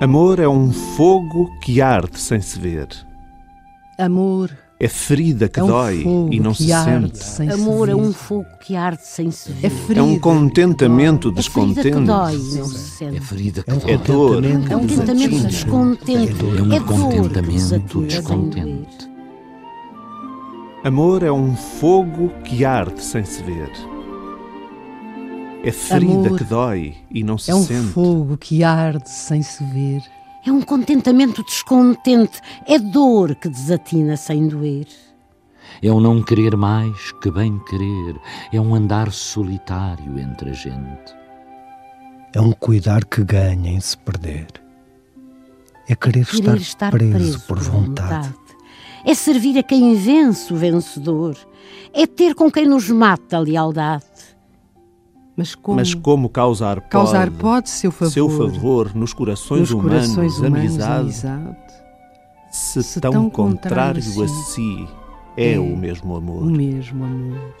Amor é um fogo que arde sem se ver. Amor É ferida que é um dói e não se sente. sem se Amor é um fogo que arde sem se ver. É ferida É um contentamento É ferida que descontente. dói e não se É sente. ferida que É um dói. É dor. contentamento É um contentamento descontente. É um É que contentamento descontente. Amor é um fogo que arde sem se ver. É ferida Amor que dói e não se É um sente. fogo que arde sem se ver. É um contentamento descontente. É dor que desatina sem doer. É um não querer mais que bem querer. É um andar solitário entre a gente. É um cuidar que ganha em se perder. É querer, Querer estar, preso, por vontade. É servir a quem vence o vencedor. É ter com quem nos mata a lealdade. Mas como, Mas como causar pode, causar pode seu favor, seu favor nos corações nos humanos, corações humanos amizade, amizade, se, se tão, tão contrário contrário a si é, é o mesmo amor. o mesmo amor.